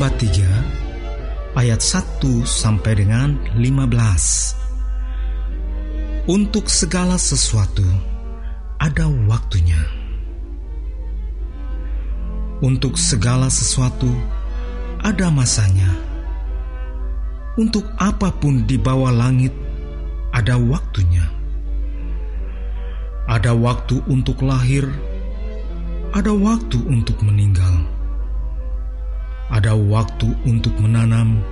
Pengkhotbah 3 ayat 1 sampai dengan 15. Untuk segala sesuatu ada waktunya. Untuk segala sesuatu ada masanya. Untuk apa pun di bawah langit ada waktunya. Ada waktu untuk lahir, ada waktu untuk meninggal ada waktu untuk menanam,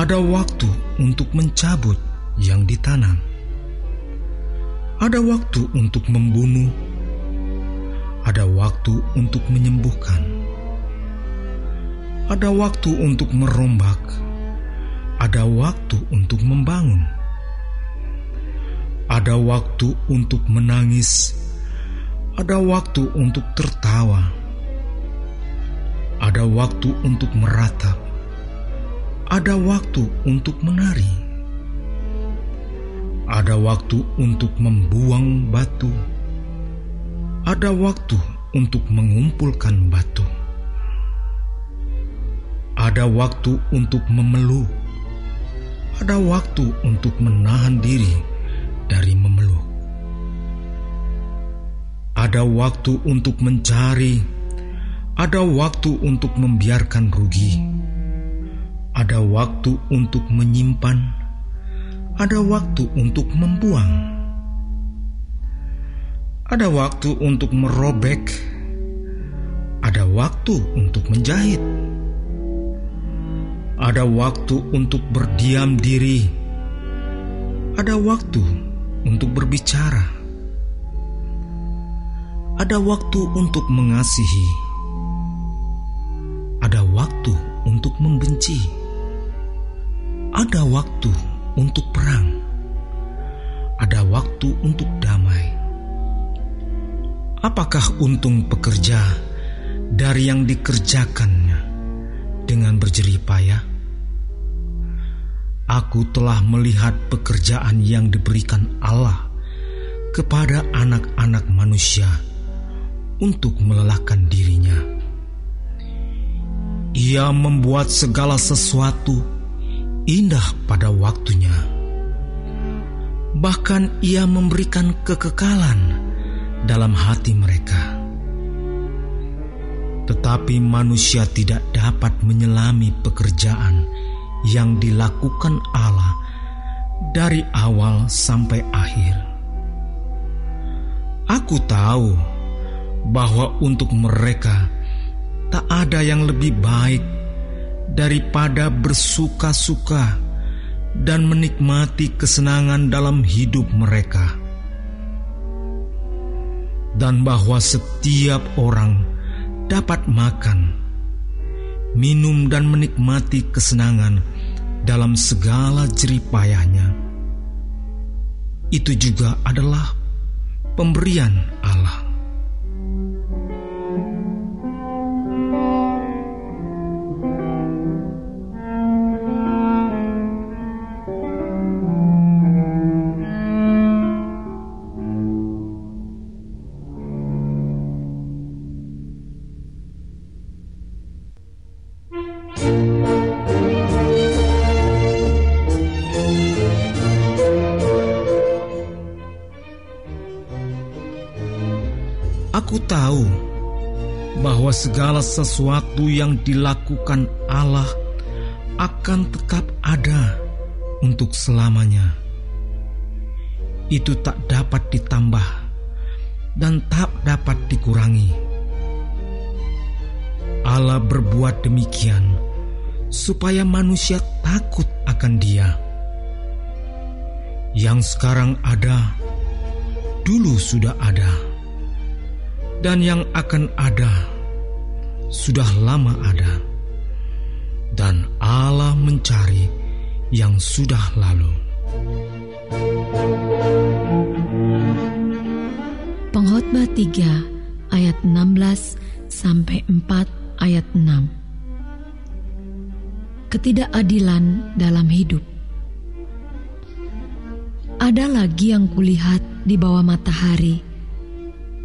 ada waktu untuk mencabut yang ditanam, ada waktu untuk membunuh, ada waktu untuk menyembuhkan, ada waktu untuk merombak, ada waktu untuk membangun, ada waktu untuk menangis, ada waktu untuk tertawa ada waktu untuk meratap, ada waktu untuk menari, ada waktu untuk membuang batu, ada waktu untuk mengumpulkan batu, ada waktu untuk memeluk, ada waktu untuk menahan diri dari memeluk, ada waktu untuk mencari ada waktu untuk membiarkan rugi, ada waktu untuk menyimpan, ada waktu untuk membuang, ada waktu untuk merobek, ada waktu untuk menjahit, ada waktu untuk berdiam diri, ada waktu untuk berbicara, ada waktu untuk mengasihi waktu untuk membenci, ada waktu untuk perang, ada waktu untuk damai. Apakah untung pekerja dari yang dikerjakannya dengan berjerih payah? Aku telah melihat pekerjaan yang diberikan Allah kepada anak-anak manusia untuk melelahkan dirinya ia membuat segala sesuatu indah pada waktunya. Bahkan ia memberikan kekekalan dalam hati mereka. Tetapi manusia tidak dapat menyelami pekerjaan yang dilakukan Allah dari awal sampai akhir. Aku tahu bahwa untuk mereka tak ada yang lebih baik daripada bersuka-suka dan menikmati kesenangan dalam hidup mereka, dan bahwa setiap orang dapat makan, minum, dan menikmati kesenangan dalam segala jeripayahnya. Itu juga adalah pemberian Allah. Aku tahu bahwa segala sesuatu yang dilakukan Allah akan tetap ada untuk selamanya. Itu tak dapat ditambah dan tak dapat dikurangi. Allah berbuat demikian supaya manusia takut akan Dia. Yang sekarang ada, dulu sudah ada dan yang akan ada sudah lama ada, dan Allah mencari yang sudah lalu. Pengkhotbah 3 ayat 16 sampai 4 ayat 6. Ketidakadilan dalam hidup. Ada lagi yang kulihat di bawah matahari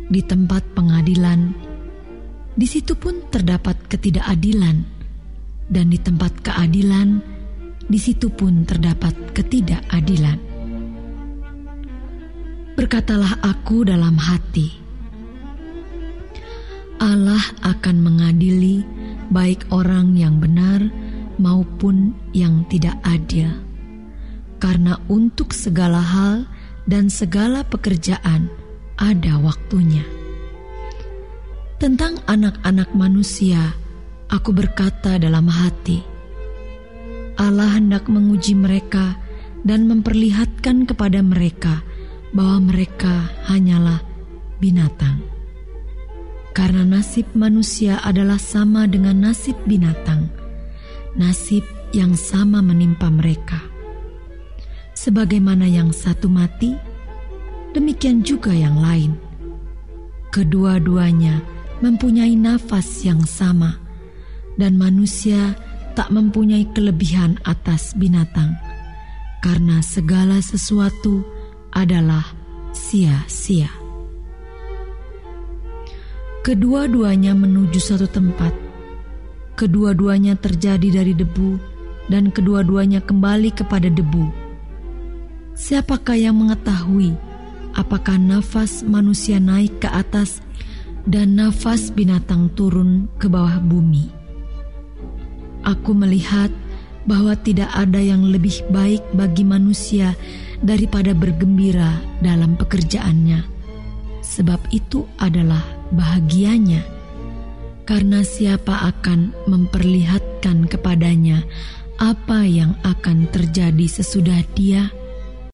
di tempat pengadilan, di situ pun terdapat ketidakadilan. Dan di tempat keadilan, di situ pun terdapat ketidakadilan. Berkatalah aku dalam hati, Allah akan mengadili baik orang yang benar maupun yang tidak adil, karena untuk segala hal dan segala pekerjaan ada waktunya. Tentang anak-anak manusia, aku berkata dalam hati, Allah hendak menguji mereka dan memperlihatkan kepada mereka bahwa mereka hanyalah binatang. Karena nasib manusia adalah sama dengan nasib binatang, nasib yang sama menimpa mereka. Sebagaimana yang satu mati, demikian juga yang lain. Kedua-duanya mempunyai nafas yang sama, dan manusia tak mempunyai kelebihan atas binatang, karena segala sesuatu adalah sia-sia. Kedua-duanya menuju satu tempat. Kedua-duanya terjadi dari debu, dan kedua-duanya kembali kepada debu. Siapakah yang mengetahui apakah nafas manusia naik ke atas dan nafas binatang turun ke bawah bumi? Aku melihat bahwa tidak ada yang lebih baik bagi manusia daripada bergembira dalam pekerjaannya, sebab itu adalah bahagianya. Karena siapa akan memperlihatkan kepadanya apa yang akan terjadi sesudah dia?